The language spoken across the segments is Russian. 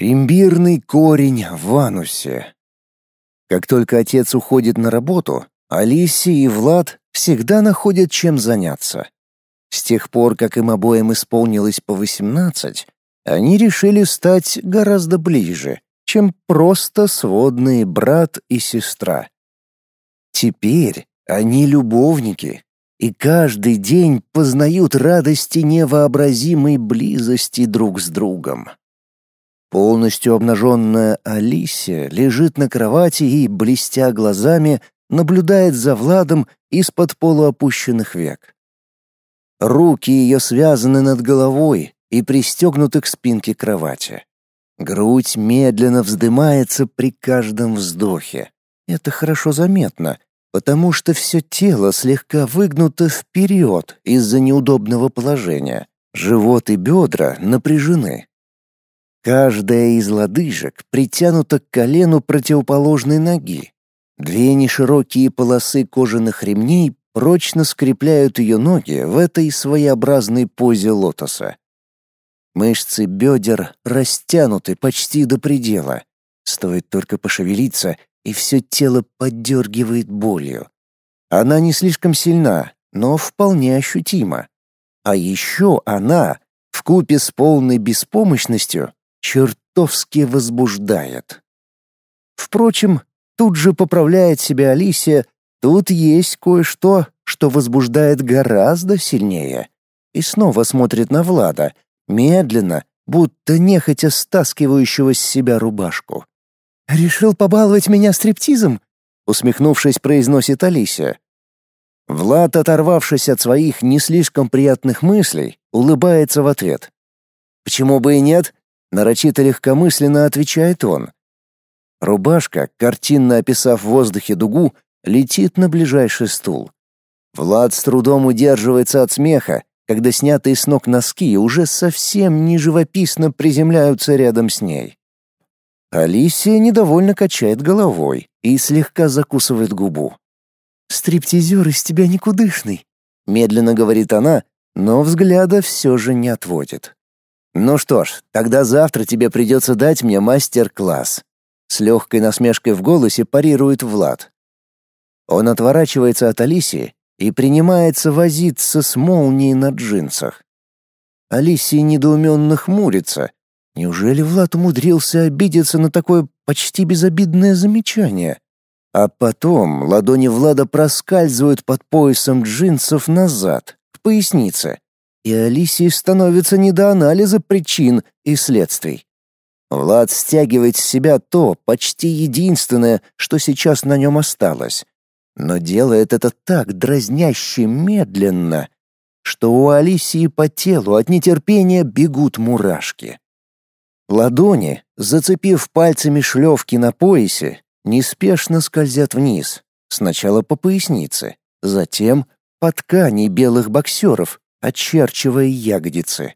Имбирный корень в анусе. Как только отец уходит на работу, Алисия и Влад всегда находят чем заняться. С тех пор, как им обоим исполнилось по восемнадцать, они решили стать гораздо ближе, чем просто сводные брат и сестра. Теперь они любовники, и каждый день познают радости невообразимой близости друг с другом. Полностью обнаженная Алисия лежит на кровати и, блестя глазами, наблюдает за Владом из-под полуопущенных век. Руки ее связаны над головой и пристегнуты к спинке кровати. Грудь медленно вздымается при каждом вздохе. Это хорошо заметно, потому что все тело слегка выгнуто вперед из-за неудобного положения. Живот и бедра напряжены. Каждая из лодыжек притянута к колену противоположной ноги. Две неширокие полосы кожаных ремней прочно скрепляют ее ноги в этой своеобразной позе лотоса. Мышцы бедер растянуты почти до предела. Стоит только пошевелиться, и все тело поддергивает болью. Она не слишком сильна, но вполне ощутима. А еще она, вкупе с полной беспомощностью, чертовски возбуждает. Впрочем, тут же поправляет себя Алисия, тут есть кое-что, что возбуждает гораздо сильнее. И снова смотрит на Влада, медленно, будто нехотя стаскивающего с себя рубашку. «Решил побаловать меня стриптизом?» усмехнувшись, произносит Алисия. Влад, оторвавшись от своих не слишком приятных мыслей, улыбается в ответ. «Почему бы и нет?» — нарочито легкомысленно отвечает он. Рубашка, картинно описав в воздухе дугу, летит на ближайший стул. Влад с трудом удерживается от смеха, когда снятые с ног носки уже совсем не живописно приземляются рядом с ней. Алисия недовольно качает головой и слегка закусывает губу. «Стриптизер из тебя никудышный», — медленно говорит она, но взгляда все же не отводит. «Ну что ж, тогда завтра тебе придется дать мне мастер-класс». С легкой насмешкой в голосе парирует Влад. Он отворачивается от Алисии и принимается возиться с молнией на джинсах. Алисия недоуменно хмурится. Неужели Влад умудрился обидеться на такое почти безобидное замечание? А потом ладони Влада проскальзывают под поясом джинсов назад, к пояснице, и Алисии становится не до анализа причин и следствий. Влад стягивает с себя то почти единственное, что сейчас на нем осталось, но делает это так дразняще медленно, что у Алисии по телу от нетерпения бегут мурашки. Ладони, зацепив пальцами шлевки на поясе, неспешно скользят вниз, сначала по пояснице, затем по ткани белых боксеров, очерчивая ягодицы.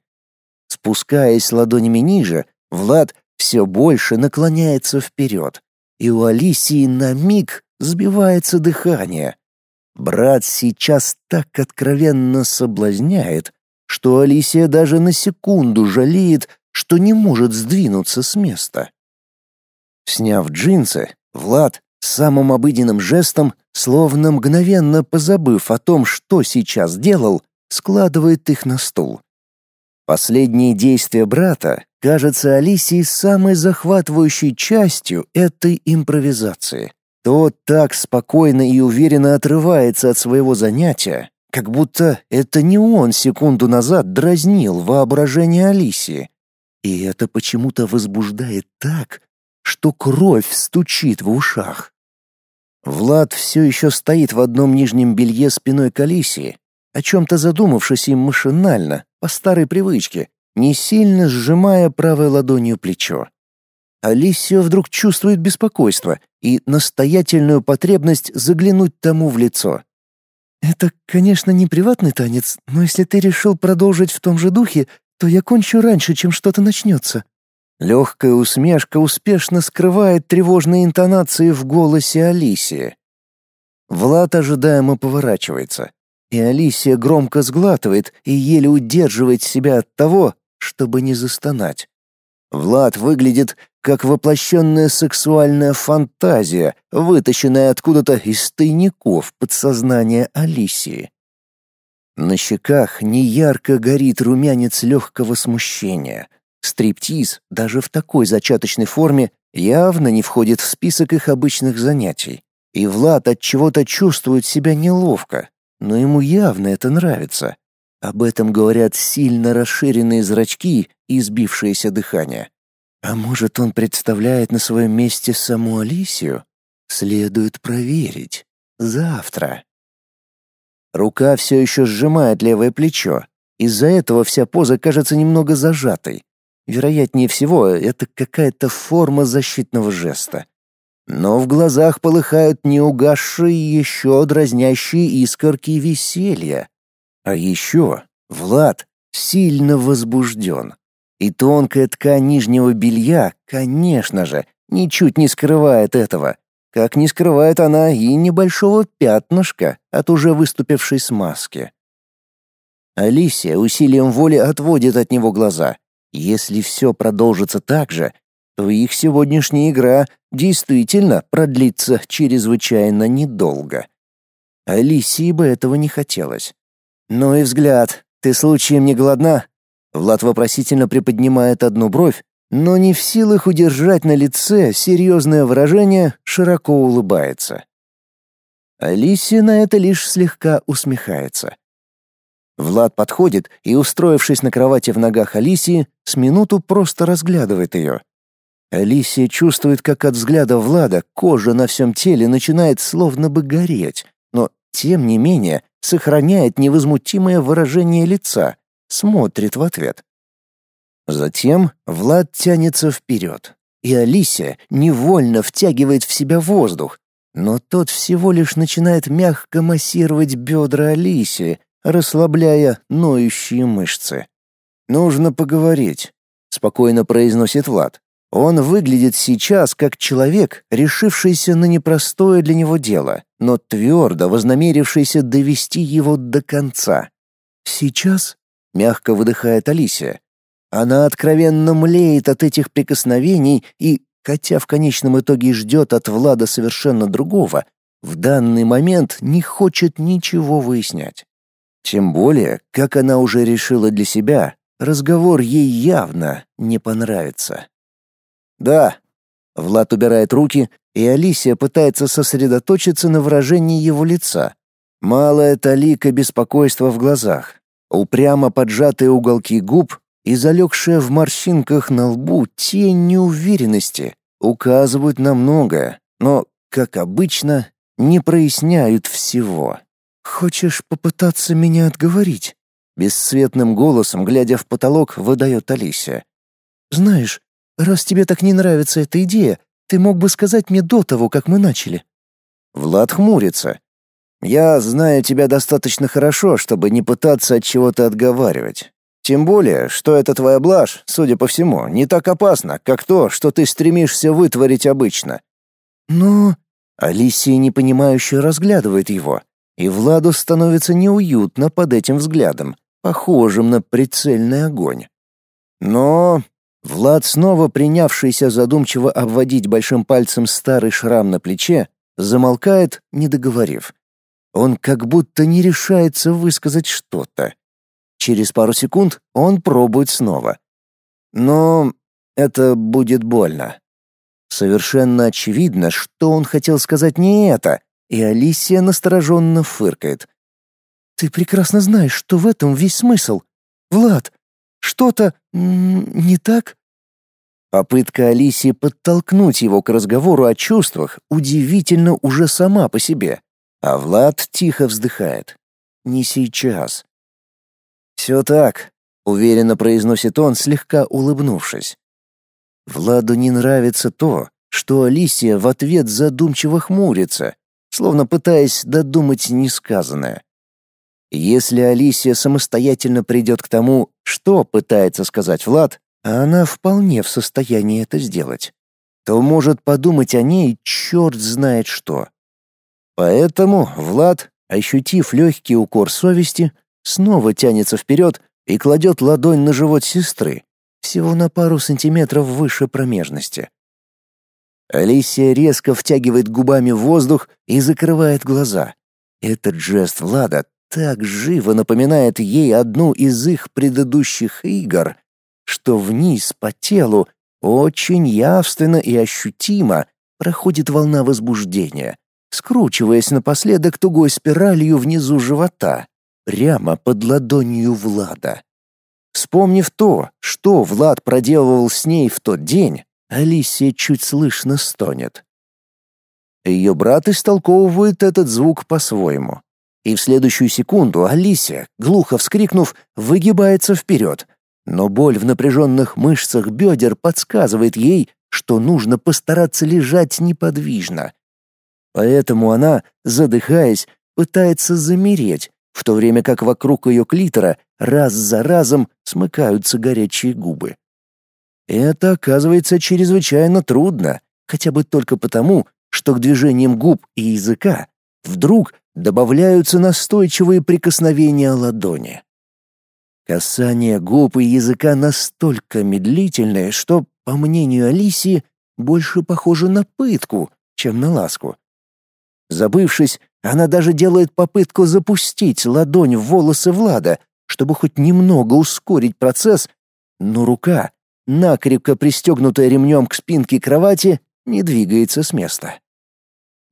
Спускаясь ладонями ниже, Влад все больше наклоняется вперед, и у Алисии на миг сбивается дыхание. Брат сейчас так откровенно соблазняет, что Алисия даже на секунду жалеет, что не может сдвинуться с места. Сняв джинсы, Влад самым обыденным жестом, словно мгновенно позабыв о том, что сейчас делал, складывает их на стул. Последние действия брата кажется Алисии самой захватывающей частью этой импровизации. Тот так спокойно и уверенно отрывается от своего занятия, как будто это не он секунду назад дразнил воображение Алисии. И это почему-то возбуждает так, что кровь стучит в ушах. Влад все еще стоит в одном нижнем белье спиной к Алисии, о чем-то задумавшись им машинально, по старой привычке, не сильно сжимая правой ладонью плечо. Алисия вдруг чувствует беспокойство и настоятельную потребность заглянуть тому в лицо. «Это, конечно, не приватный танец, но если ты решил продолжить в том же духе, то я кончу раньше, чем что-то начнется». Легкая усмешка успешно скрывает тревожные интонации в голосе Алисии. Влад ожидаемо поворачивается, и Алисия громко сглатывает и еле удерживает себя от того, чтобы не застонать. Влад выглядит как воплощенная сексуальная фантазия, вытащенная откуда-то из тайников подсознания Алисии. На щеках неярко горит румянец легкого смущения. Стриптиз, даже в такой зачаточной форме, явно не входит в список их обычных занятий. И Влад от чего-то чувствует себя неловко, но ему явно это нравится. Об этом говорят сильно расширенные зрачки и сбившееся дыхание. А может, он представляет на своем месте саму Алисию? Следует проверить. Завтра. Рука все еще сжимает левое плечо. Из-за этого вся поза кажется немного зажатой. Вероятнее всего, это какая-то форма защитного жеста. Но в глазах полыхают неугасшие еще дразнящие искорки веселья. А еще Влад сильно возбужден. И тонкая ткань нижнего белья, конечно же, ничуть не скрывает этого, как не скрывает она и небольшого пятнышка от уже выступившей смазки. Алисия усилием воли отводит от него глаза. Если все продолжится так же, то их сегодняшняя игра действительно продлится чрезвычайно недолго. Алисии бы этого не хотелось. «Ну и взгляд. Ты случаем не голодна?» Влад вопросительно приподнимает одну бровь, но не в силах удержать на лице серьезное выражение, широко улыбается. Алисия на это лишь слегка усмехается. Влад подходит и, устроившись на кровати в ногах Алисии, с минуту просто разглядывает ее. Алисия чувствует, как от взгляда Влада кожа на всем теле начинает словно бы гореть, но, тем не менее, сохраняет невозмутимое выражение лица, смотрит в ответ. Затем Влад тянется вперед, и Алисия невольно втягивает в себя воздух, но тот всего лишь начинает мягко массировать бедра Алисии, расслабляя ноющие мышцы. «Нужно поговорить», — спокойно произносит Влад. Он выглядит сейчас как человек, решившийся на непростое для него дело, но твердо вознамерившийся довести его до конца. «Сейчас?» — мягко выдыхает Алисия. Она откровенно млеет от этих прикосновений и, хотя в конечном итоге ждет от Влада совершенно другого, в данный момент не хочет ничего выяснять. Тем более, как она уже решила для себя, разговор ей явно не понравится. «Да». Влад убирает руки, и Алисия пытается сосредоточиться на выражении его лица. Малая талика беспокойства в глазах, упрямо поджатые уголки губ и залегшая в морщинках на лбу тень неуверенности указывают на многое, но, как обычно, не проясняют всего. «Хочешь попытаться меня отговорить?» Бесцветным голосом, глядя в потолок, выдает Алисия. «Знаешь, раз тебе так не нравится эта идея, ты мог бы сказать мне до того, как мы начали». Влад хмурится. «Я знаю тебя достаточно хорошо, чтобы не пытаться от чего-то отговаривать. Тем более, что эта твоя блажь, судя по всему, не так опасна, как то, что ты стремишься вытворить обычно. Но Алисия непонимающе разглядывает его, и Владу становится неуютно под этим взглядом, похожим на прицельный огонь. Но Влад, снова принявшийся задумчиво обводить большим пальцем старый шрам на плече, замолкает, не договорив. Он как будто не решается высказать что-то. Через пару секунд он пробует снова. Но это будет больно. Совершенно очевидно, что он хотел сказать не это, и Алисия настороженно фыркает. «Ты прекрасно знаешь, что в этом весь смысл. Влад, что-то не так?» Попытка Алисии подтолкнуть его к разговору о чувствах удивительно уже сама по себе, а Влад тихо вздыхает. «Не сейчас. «Все так», — уверенно произносит он, слегка улыбнувшись. Владу не нравится то, что Алисия в ответ задумчиво хмурится, словно пытаясь додумать несказанное. Если Алисия самостоятельно придет к тому, что пытается сказать Влад, а она вполне в состоянии это сделать, то может подумать о ней черт знает что. Поэтому Влад, ощутив легкий укор совести, снова тянется вперед и кладет ладонь на живот сестры, всего на пару сантиметров выше промежности. Алисия резко втягивает губами воздух и закрывает глаза. Этот жест Влада так живо напоминает ей одну из их предыдущих игр, что вниз по телу очень явственно и ощутимо проходит волна возбуждения, скручиваясь напоследок тугой спиралью внизу живота, прямо под ладонью Влада. Вспомнив то, что Влад проделывал с ней в тот день, Алисия чуть слышно стонет. Ее брат истолковывает этот звук по-своему. И в следующую секунду Алисия, глухо вскрикнув, выгибается вперед. Но боль в напряженных мышцах бедер подсказывает ей, что нужно постараться лежать неподвижно. Поэтому она, задыхаясь, пытается замереть, в то время как вокруг ее клитора раз за разом смыкаются горячие губы. Это оказывается чрезвычайно трудно, хотя бы только потому, что к движениям губ и языка вдруг добавляются настойчивые прикосновения ладони. Касание губ и языка настолько медлительное, что, по мнению Алисии, больше похоже на пытку, чем на ласку. Забывшись, она даже делает попытку запустить ладонь в волосы Влада, чтобы хоть немного ускорить процесс, но рука, накрепко пристегнутая ремнем к спинке кровати, не двигается с места.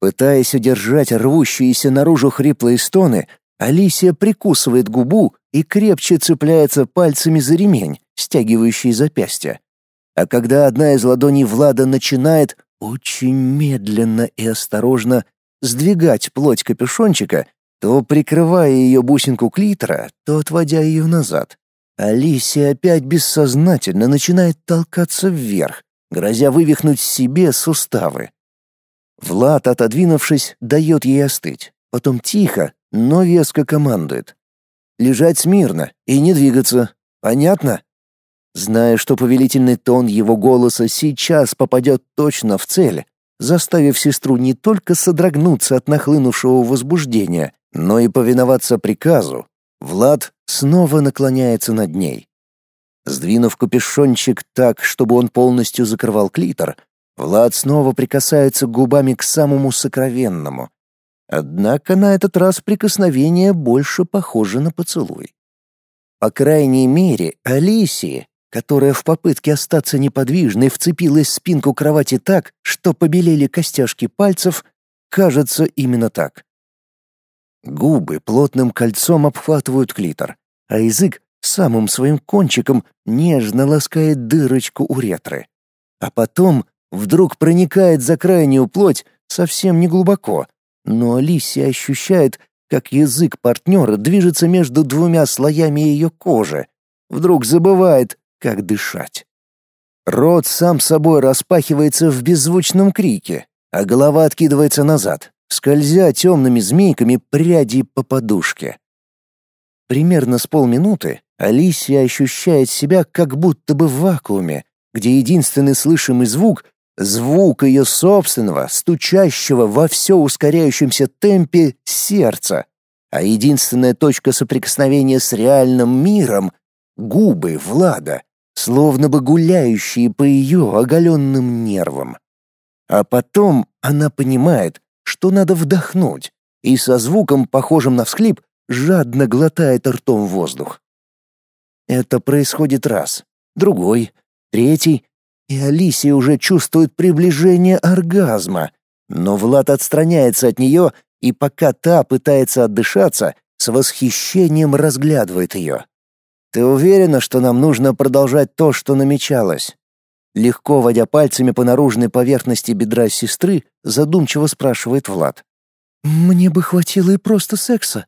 Пытаясь удержать рвущиеся наружу хриплые стоны, Алисия прикусывает губу и крепче цепляется пальцами за ремень, стягивающий запястье. А когда одна из ладоней Влада начинает очень медленно и осторожно сдвигать плоть капюшончика, то прикрывая ее бусинку клитора, то отводя ее назад. Алисия опять бессознательно начинает толкаться вверх, грозя вывихнуть себе суставы. Влад, отодвинувшись, дает ей остыть. Потом тихо, но веско командует. Лежать смирно и не двигаться. Понятно? Зная, что повелительный тон его голоса сейчас попадет точно в цель, заставив сестру не только содрогнуться от нахлынувшего возбуждения, но и повиноваться приказу, Влад снова наклоняется над ней. Сдвинув капюшончик так, чтобы он полностью закрывал клитор, Влад снова прикасается губами к самому сокровенному. Однако на этот раз прикосновение больше похоже на поцелуй. По крайней мере, Алисии, которая в попытке остаться неподвижной вцепилась в спинку кровати так, что побелели костяшки пальцев, кажется именно так. Губы плотным кольцом обхватывают клитор, а язык самым своим кончиком нежно ласкает дырочку уретры. А потом вдруг проникает за крайнюю плоть совсем не глубоко, но Алисия ощущает, как язык партнера движется между двумя слоями ее кожи, вдруг забывает, как дышать. Рот сам собой распахивается в беззвучном крике, а голова откидывается назад, скользя темными змейками пряди по подушке. Примерно с полминуты Алисия ощущает себя как будто бы в вакууме, где единственный слышимый звук Звук ее собственного, стучащего во все ускоряющемся темпе сердца, а единственная точка соприкосновения с реальным миром — губы Влада, словно бы гуляющие по ее оголенным нервам. А потом она понимает, что надо вдохнуть, и со звуком, похожим на всхлип, жадно глотает ртом воздух. Это происходит раз, другой, третий, и Алисия уже чувствует приближение оргазма. Но Влад отстраняется от нее, и пока та пытается отдышаться, с восхищением разглядывает ее. «Ты уверена, что нам нужно продолжать то, что намечалось?» Легко водя пальцами по наружной поверхности бедра сестры, задумчиво спрашивает Влад. «Мне бы хватило и просто секса».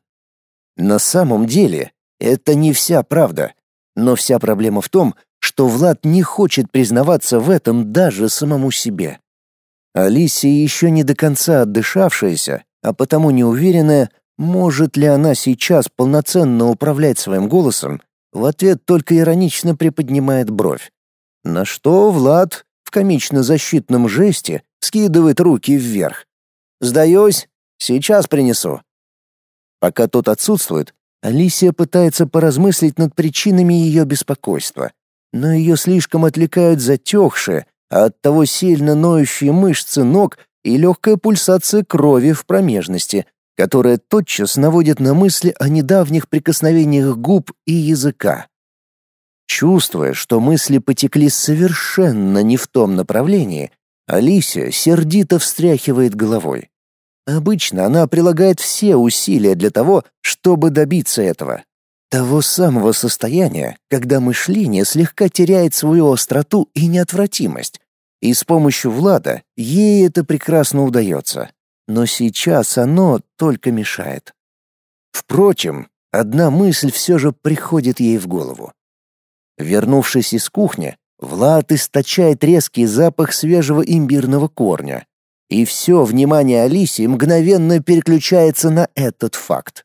На самом деле, это не вся правда. Но вся проблема в том, что Влад не хочет признаваться в этом даже самому себе. Алисия еще не до конца отдышавшаяся, а потому неуверенная, может ли она сейчас полноценно управлять своим голосом, в ответ только иронично приподнимает бровь. На что Влад в комично-защитном жесте скидывает руки вверх. «Сдаюсь, сейчас принесу». Пока тот отсутствует, Алисия пытается поразмыслить над причинами ее беспокойства но ее слишком отвлекают затекшие, а оттого сильно ноющие мышцы ног и легкая пульсация крови в промежности, которая тотчас наводит на мысли о недавних прикосновениях губ и языка. Чувствуя, что мысли потекли совершенно не в том направлении, Алисия сердито встряхивает головой. Обычно она прилагает все усилия для того, чтобы добиться этого. Того самого состояния, когда мышление слегка теряет свою остроту и неотвратимость. И с помощью Влада ей это прекрасно удается. Но сейчас оно только мешает. Впрочем, одна мысль все же приходит ей в голову. Вернувшись из кухни, Влад источает резкий запах свежего имбирного корня. И все внимание Алисии мгновенно переключается на этот факт.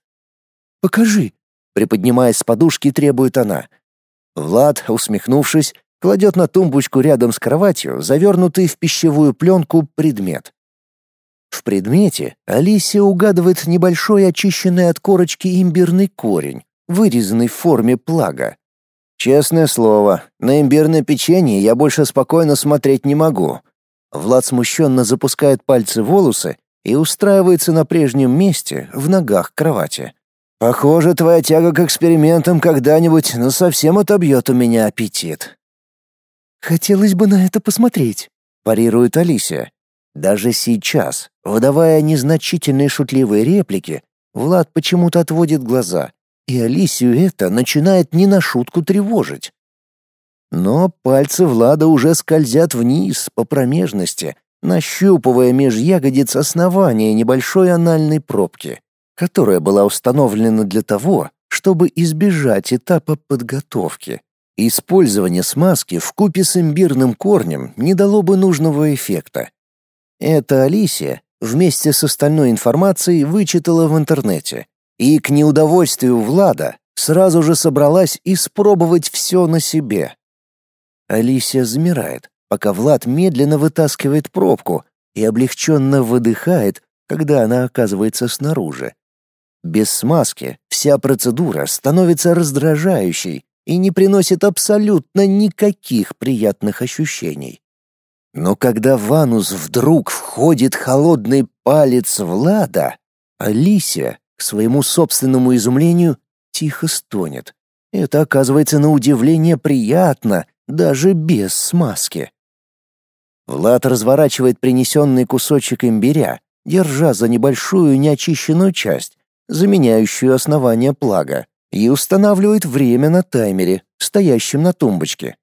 «Покажи», — приподнимаясь с подушки, требует она. Влад, усмехнувшись, кладет на тумбочку рядом с кроватью завернутый в пищевую пленку предмет. В предмете Алисия угадывает небольшой очищенный от корочки имбирный корень, вырезанный в форме плага. Честное слово, на имбирное печенье я больше спокойно смотреть не могу. Влад смущенно запускает пальцы в волосы и устраивается на прежнем месте, в ногах кровати. Похоже, твоя тяга к экспериментам когда-нибудь ну совсем отобьет у меня аппетит. Хотелось бы на это посмотреть, парирует Алисия. Даже сейчас, выдавая незначительные шутливые реплики, Влад почему-то отводит глаза и Алисию это начинает не на шутку тревожить. Но пальцы Влада уже скользят вниз по промежности, нащупывая меж ягодиц основание небольшой анальной пробки, которая была установлена для того, чтобы избежать этапа подготовки. Использование смазки в купе с имбирным корнем не дало бы нужного эффекта. Это Алисия вместе с остальной информацией вычитала в интернете и к неудовольствию Влада сразу же собралась испробовать все на себе. Алисия замирает, пока Влад медленно вытаскивает пробку и облегченно выдыхает, когда она оказывается снаружи. Без смазки вся процедура становится раздражающей и не приносит абсолютно никаких приятных ощущений. Но когда в анус вдруг входит холодный палец Влада, Алисия к своему собственному изумлению тихо стонет. Это оказывается на удивление приятно, даже без смазки. Влад разворачивает принесенный кусочек имбиря, держа за небольшую неочищенную часть, заменяющую основание плага, и устанавливает время на таймере, стоящем на тумбочке.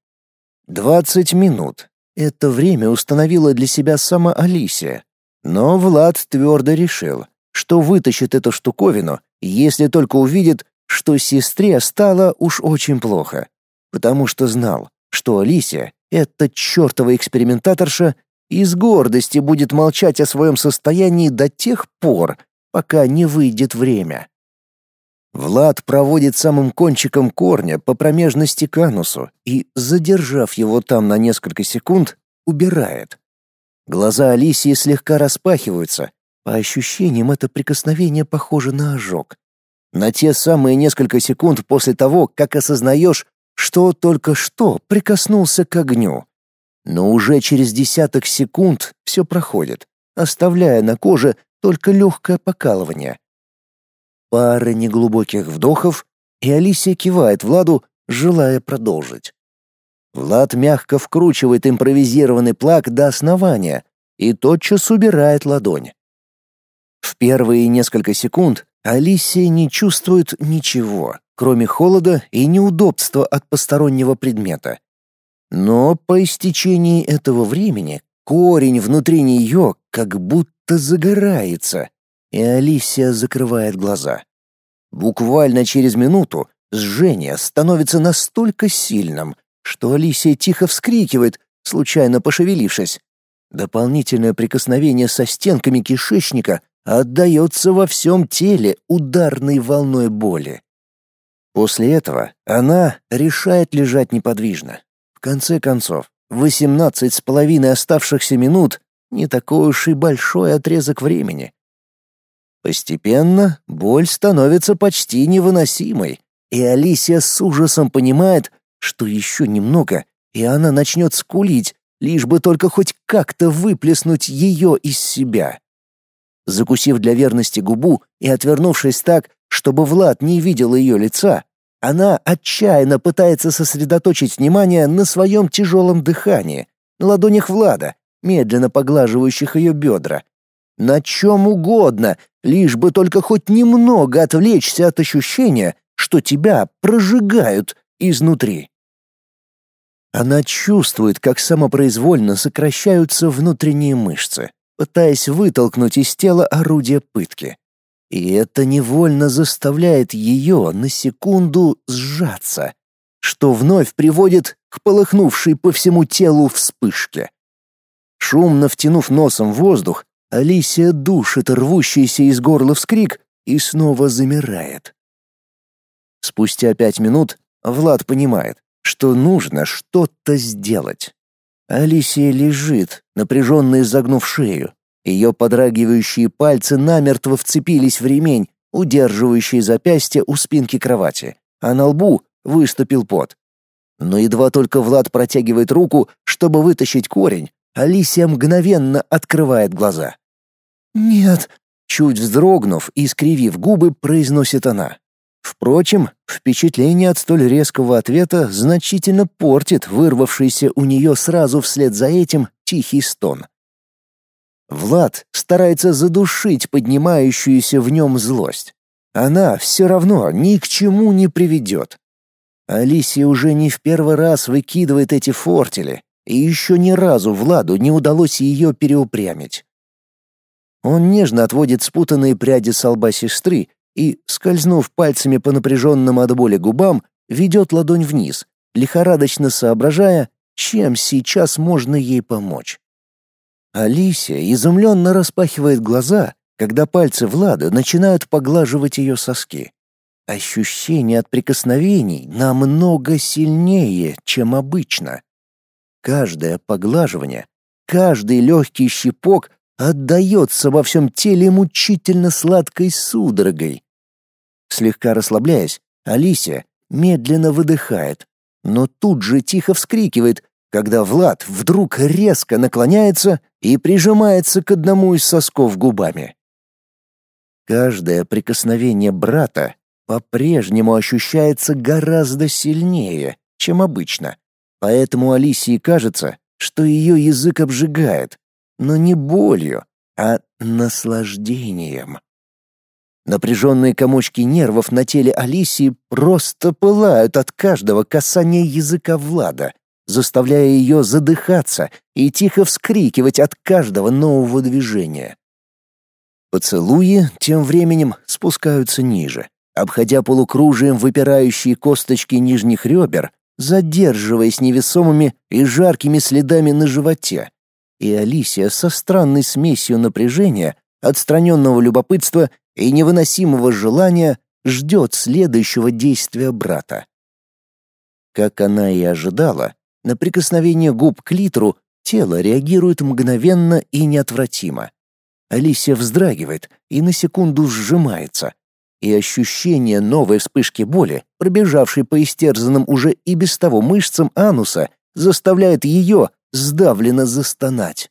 Двадцать минут. Это время установила для себя сама Алисия. Но Влад твердо решил, что вытащит эту штуковину, если только увидит, что сестре стало уж очень плохо, потому что знал, что Алисия, эта чертова экспериментаторша, из гордости будет молчать о своем состоянии до тех пор, пока не выйдет время. Влад проводит самым кончиком корня по промежности к анусу и, задержав его там на несколько секунд, убирает. Глаза Алисии слегка распахиваются, по ощущениям, это прикосновение похоже на ожог. На те самые несколько секунд после того, как осознаешь, что только что прикоснулся к огню. Но уже через десяток секунд все проходит, оставляя на коже только легкое покалывание. Пара неглубоких вдохов, и Алисия кивает Владу, желая продолжить. Влад мягко вкручивает импровизированный плак до основания и тотчас убирает ладонь. В первые несколько секунд Алисия не чувствует ничего, кроме холода и неудобства от постороннего предмета. Но по истечении этого времени корень внутри нее как будто загорается, и Алисия закрывает глаза. Буквально через минуту жжение становится настолько сильным, что Алисия тихо вскрикивает, случайно пошевелившись. Дополнительное прикосновение со стенками кишечника отдается во всем теле ударной волной боли. После этого она решает лежать неподвижно. В конце концов, восемнадцать с половиной оставшихся минут — не такой уж и большой отрезок времени. Постепенно боль становится почти невыносимой, и Алисия с ужасом понимает, что еще немного, и она начнет скулить, лишь бы только хоть как-то выплеснуть ее из себя. Закусив для верности губу и отвернувшись так, чтобы Влад не видел ее лица, она отчаянно пытается сосредоточить внимание на своем тяжелом дыхании, на ладонях Влада, медленно поглаживающих ее бедра. На чем угодно, лишь бы только хоть немного отвлечься от ощущения, что тебя прожигают изнутри. Она чувствует, как самопроизвольно сокращаются внутренние мышцы, пытаясь вытолкнуть из тела орудие пытки. И это невольно заставляет ее на секунду сжаться, что вновь приводит к полыхнувшей по всему телу вспышке. Шумно втянув носом воздух, Алисия душит рвущийся из горла вскрик и снова замирает. Спустя пять минут Влад понимает, что нужно что-то сделать. Алисия лежит, напряженно изогнув шею, ее подрагивающие пальцы намертво вцепились в ремень, удерживающий запястье у спинки кровати, а на лбу выступил пот. Но едва только Влад протягивает руку, чтобы вытащить корень, Алисия мгновенно открывает глаза. «Нет», — чуть вздрогнув и скривив губы, произносит она. Впрочем, впечатление от столь резкого ответа значительно портит вырвавшийся у нее сразу вслед за этим тихий стон. Влад старается задушить поднимающуюся в нем злость. Она все равно ни к чему не приведет. Алисия уже не в первый раз выкидывает эти фортели, и еще ни разу Владу не удалось ее переупрямить. Он нежно отводит спутанные пряди с лба сестры и, скользнув пальцами по напряженным от боли губам, ведет ладонь вниз, лихорадочно соображая, чем сейчас можно ей помочь. Алисия изумленно распахивает глаза, когда пальцы Влада начинают поглаживать ее соски. Ощущение от прикосновений намного сильнее, чем обычно. Каждое поглаживание, каждый легкий щипок отдается во всем теле мучительно сладкой судорогой. Слегка расслабляясь, Алисия медленно выдыхает, но тут же тихо вскрикивает, когда Влад вдруг резко наклоняется и прижимается к одному из сосков губами. Каждое прикосновение брата по-прежнему ощущается гораздо сильнее, чем обычно, поэтому Алисии кажется, что ее язык обжигает, но не болью, а наслаждением. Напряженные комочки нервов на теле Алисии просто пылают от каждого касания языка Влада, заставляя ее задыхаться и тихо вскрикивать от каждого нового движения. Поцелуи тем временем спускаются ниже, обходя полукружием выпирающие косточки нижних ребер, задерживаясь невесомыми и жаркими следами на животе. И Алисия со странной смесью напряжения, отстраненного любопытства и невыносимого желания ждет следующего действия брата. Как она и ожидала, на прикосновение губ к литру тело реагирует мгновенно и неотвратимо. Алисия вздрагивает и на секунду сжимается, и ощущение новой вспышки боли, пробежавшей по истерзанным уже и без того мышцам ануса, заставляет ее сдавленно застонать.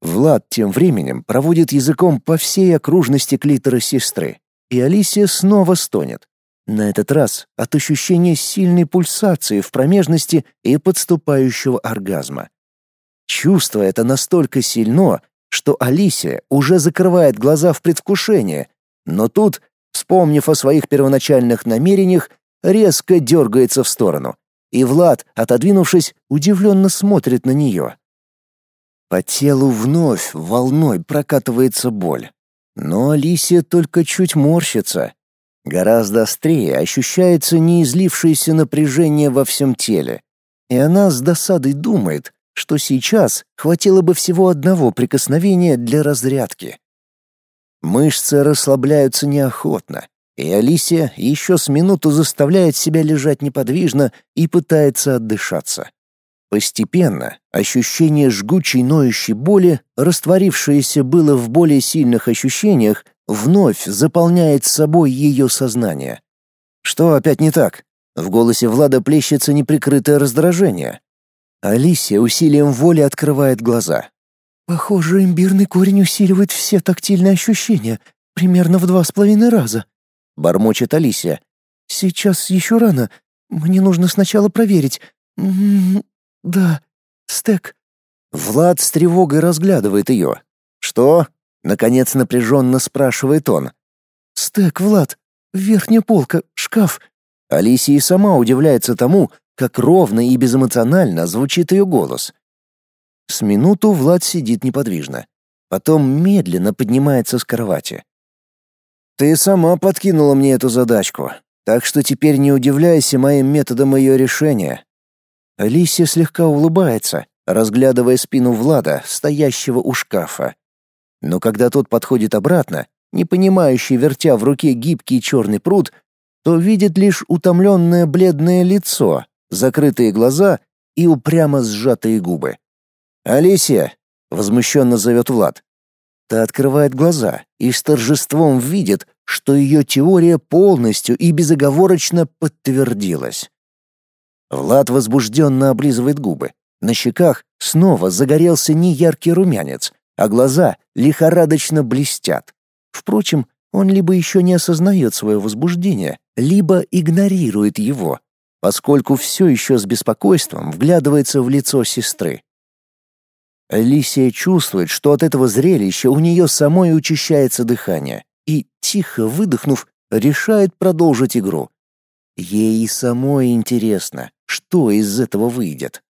Влад тем временем проводит языком по всей окружности клитора сестры, и Алисия снова стонет. На этот раз от ощущения сильной пульсации в промежности и подступающего оргазма. Чувство это настолько сильно, что Алисия уже закрывает глаза в предвкушении, но тут, вспомнив о своих первоначальных намерениях, резко дергается в сторону, и Влад, отодвинувшись, удивленно смотрит на нее. По телу вновь волной прокатывается боль. Но Алисия только чуть морщится, Гораздо острее ощущается неизлившееся напряжение во всем теле. И она с досадой думает, что сейчас хватило бы всего одного прикосновения для разрядки. Мышцы расслабляются неохотно, и Алисия еще с минуту заставляет себя лежать неподвижно и пытается отдышаться. Постепенно ощущение жгучей ноющей боли, растворившееся было в более сильных ощущениях, вновь заполняет собой ее сознание. Что опять не так? В голосе Влада плещется неприкрытое раздражение. Алисия усилием воли открывает глаза. «Похоже, имбирный корень усиливает все тактильные ощущения, примерно в два с половиной раза», — бормочет Алисия. «Сейчас еще рано. Мне нужно сначала проверить. М -м да, стек». Влад с тревогой разглядывает ее. «Что?» — наконец напряженно спрашивает он. «Стек, Влад. Верхняя полка, шкаф. Алисия сама удивляется тому, как ровно и безэмоционально звучит ее голос. С минуту Влад сидит неподвижно. Потом медленно поднимается с кровати. «Ты сама подкинула мне эту задачку, так что теперь не удивляйся моим методом ее решения». Алисия слегка улыбается, разглядывая спину Влада, стоящего у шкафа. Но когда тот подходит обратно, не понимающий, вертя в руке гибкий черный пруд, то видит лишь утомленное бледное лицо, закрытые глаза и упрямо сжатые губы. «Алисия!» — возмущенно зовет Влад. Та открывает глаза и с торжеством видит, что ее теория полностью и безоговорочно подтвердилась. Влад возбужденно облизывает губы. На щеках снова загорелся неяркий румянец, а глаза лихорадочно блестят. Впрочем, он либо еще не осознает свое возбуждение, либо игнорирует его, поскольку все еще с беспокойством вглядывается в лицо сестры. Алисия чувствует, что от этого зрелища у нее самой учащается дыхание, и, тихо выдохнув, решает продолжить игру. Ей и самой интересно, что из этого выйдет.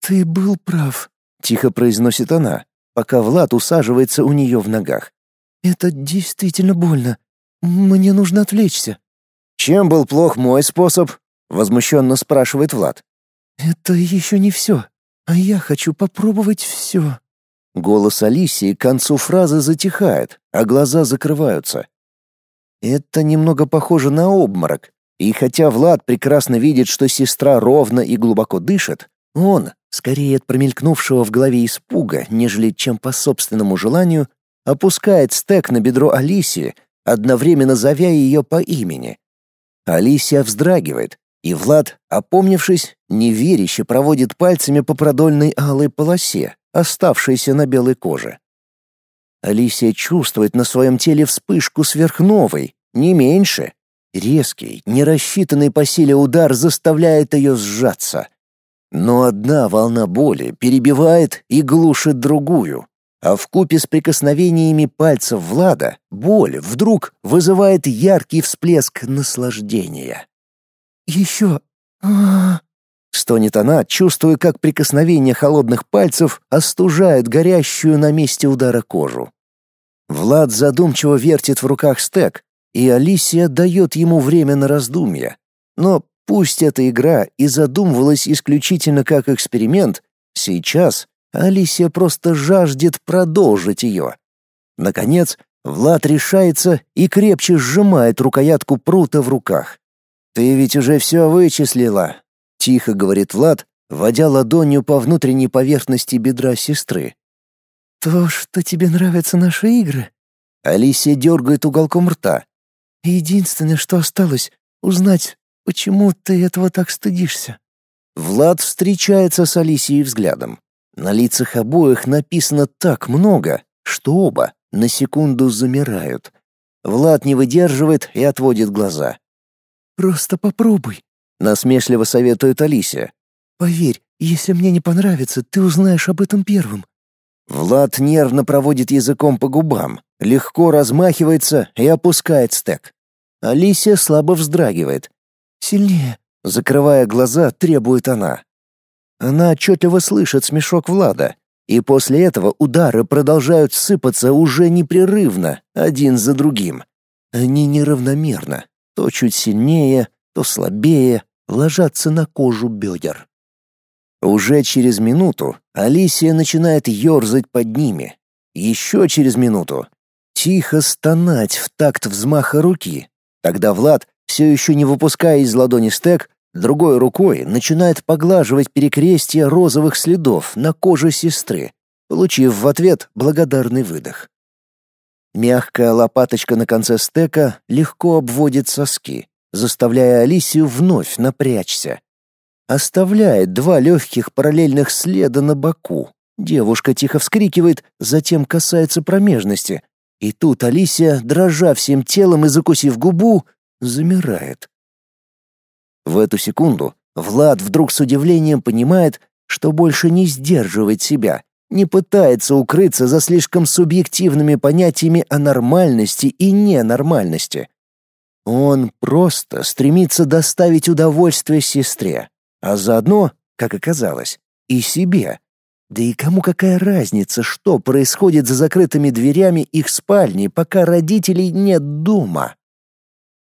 «Ты был прав», — тихо произносит она, пока Влад усаживается у нее в ногах. «Это действительно больно. Мне нужно отвлечься». «Чем был плох мой способ?» — возмущенно спрашивает Влад. «Это еще не все. А я хочу попробовать все». Голос Алисии к концу фразы затихает, а глаза закрываются. Это немного похоже на обморок. И хотя Влад прекрасно видит, что сестра ровно и глубоко дышит, он, скорее от промелькнувшего в голове испуга, нежели чем по собственному желанию, опускает стек на бедро Алисии, одновременно зовя ее по имени. Алисия вздрагивает, и Влад, опомнившись, неверяще проводит пальцами по продольной алой полосе, оставшейся на белой коже. Алисия чувствует на своем теле вспышку сверхновой, не меньше. Резкий, не рассчитанный по силе удар заставляет ее сжаться. Но одна волна боли перебивает и глушит другую а в купе с прикосновениями пальцев Влада боль вдруг вызывает яркий всплеск наслаждения. «Еще... А Стонет она, чувствуя, как прикосновение холодных пальцев остужает горящую на месте удара кожу. Влад задумчиво вертит в руках стек, и Алисия дает ему время на раздумья. Но пусть эта игра и задумывалась исключительно как эксперимент, сейчас Алисия просто жаждет продолжить ее. Наконец, Влад решается и крепче сжимает рукоятку прута в руках. «Ты ведь уже все вычислила», — тихо говорит Влад, водя ладонью по внутренней поверхности бедра сестры. «То, что тебе нравятся наши игры?» Алисия дергает уголком рта. «Единственное, что осталось — узнать, почему ты этого так стыдишься». Влад встречается с Алисией взглядом. На лицах обоих написано так много, что оба на секунду замирают. Влад не выдерживает и отводит глаза. «Просто попробуй», — насмешливо советует Алисия. «Поверь, если мне не понравится, ты узнаешь об этом первым». Влад нервно проводит языком по губам, легко размахивается и опускает стек. Алисия слабо вздрагивает. «Сильнее», — закрывая глаза, требует она. Она отчетливо слышит смешок Влада, и после этого удары продолжают сыпаться уже непрерывно, один за другим. Они неравномерно, то чуть сильнее, то слабее, ложатся на кожу бедер. Уже через минуту Алисия начинает ерзать под ними. Еще через минуту тихо стонать в такт взмаха руки. Тогда Влад, все еще не выпуская из ладони стек, Другой рукой начинает поглаживать перекрестие розовых следов на коже сестры, получив в ответ благодарный выдох. Мягкая лопаточка на конце стека легко обводит соски, заставляя Алисию вновь напрячься. Оставляет два легких параллельных следа на боку. Девушка тихо вскрикивает, затем касается промежности. И тут Алисия, дрожа всем телом и закусив губу, замирает. В эту секунду Влад вдруг с удивлением понимает, что больше не сдерживает себя, не пытается укрыться за слишком субъективными понятиями о нормальности и ненормальности. Он просто стремится доставить удовольствие сестре, а заодно, как оказалось, и себе. Да и кому какая разница, что происходит за закрытыми дверями их спальни, пока родителей нет дома?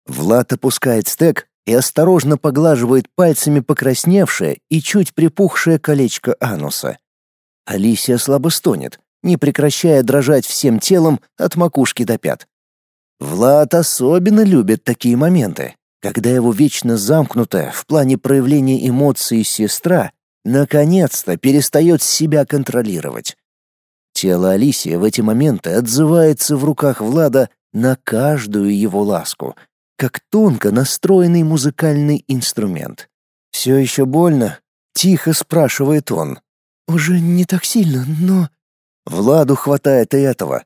Влад опускает стек и осторожно поглаживает пальцами покрасневшее и чуть припухшее колечко ануса. Алисия слабо стонет, не прекращая дрожать всем телом от макушки до пят. Влад особенно любит такие моменты, когда его вечно замкнутая в плане проявления эмоций сестра наконец-то перестает себя контролировать. Тело Алисии в эти моменты отзывается в руках Влада на каждую его ласку, как тонко настроенный музыкальный инструмент. «Все еще больно?» — тихо спрашивает он. «Уже не так сильно, но...» Владу хватает и этого.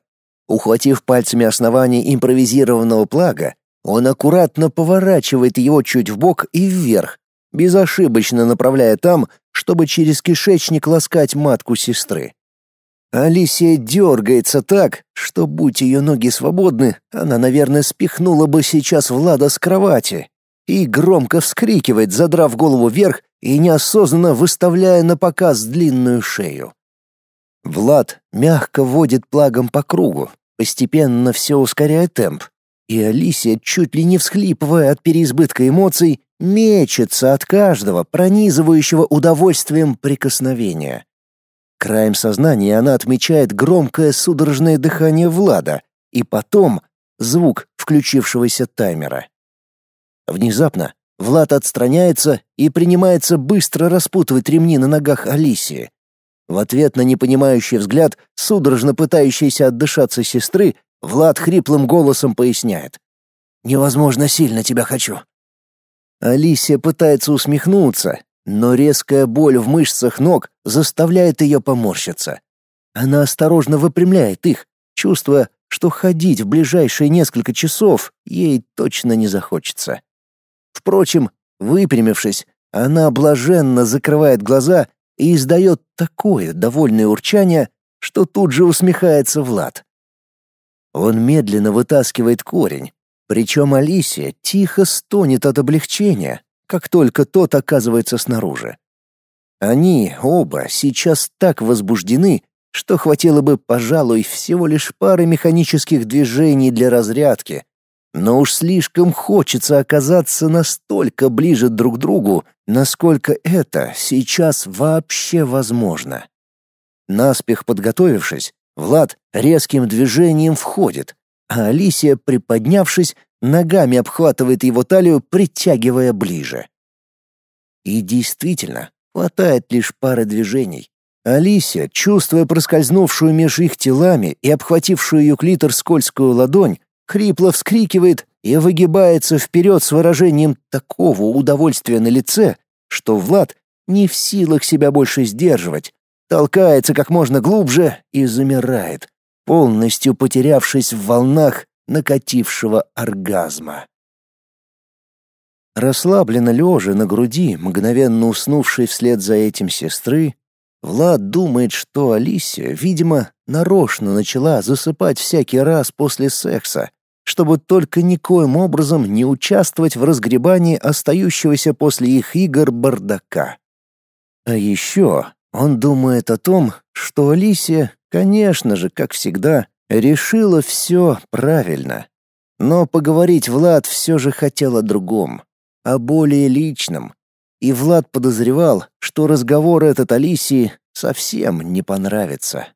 Ухватив пальцами основание импровизированного плага, он аккуратно поворачивает его чуть вбок и вверх, безошибочно направляя там, чтобы через кишечник ласкать матку сестры. Алисия дергается так, что, будь ее ноги свободны, она, наверное, спихнула бы сейчас Влада с кровати и громко вскрикивает, задрав голову вверх и неосознанно выставляя на показ длинную шею. Влад мягко водит плагом по кругу, постепенно все ускоряя темп, и Алисия, чуть ли не всхлипывая от переизбытка эмоций, мечется от каждого пронизывающего удовольствием прикосновения. Краем сознания она отмечает громкое судорожное дыхание Влада и потом звук включившегося таймера. Внезапно Влад отстраняется и принимается быстро распутывать ремни на ногах Алисии. В ответ на непонимающий взгляд, судорожно пытающейся отдышаться сестры, Влад хриплым голосом поясняет. «Невозможно сильно тебя хочу». Алисия пытается усмехнуться, но резкая боль в мышцах ног заставляет ее поморщиться. Она осторожно выпрямляет их, чувствуя, что ходить в ближайшие несколько часов ей точно не захочется. Впрочем, выпрямившись, она блаженно закрывает глаза и издает такое довольное урчание, что тут же усмехается Влад. Он медленно вытаскивает корень, причем Алисия тихо стонет от облегчения, как только тот оказывается снаружи. Они оба сейчас так возбуждены, что хватило бы, пожалуй, всего лишь пары механических движений для разрядки, но уж слишком хочется оказаться настолько ближе друг к другу, насколько это сейчас вообще возможно. Наспех подготовившись, Влад резким движением входит, а Алисия, приподнявшись, ногами обхватывает его талию, притягивая ближе. И действительно, хватает лишь пары движений. Алисия, чувствуя проскользнувшую меж их телами и обхватившую ее клитор скользкую ладонь, хрипло вскрикивает и выгибается вперед с выражением такого удовольствия на лице, что Влад не в силах себя больше сдерживать, толкается как можно глубже и замирает, полностью потерявшись в волнах накатившего оргазма. Расслабленно лежа на груди, мгновенно уснувшей вслед за этим сестры, Влад думает, что Алисия, видимо, нарочно начала засыпать всякий раз после секса, чтобы только никоим образом не участвовать в разгребании остающегося после их игр бардака. А еще он думает о том, что Алисия, конечно же, как всегда, решила все правильно. Но поговорить Влад все же хотел о другом, о более личном. И Влад подозревал, что разговор этот Алисии совсем не понравится.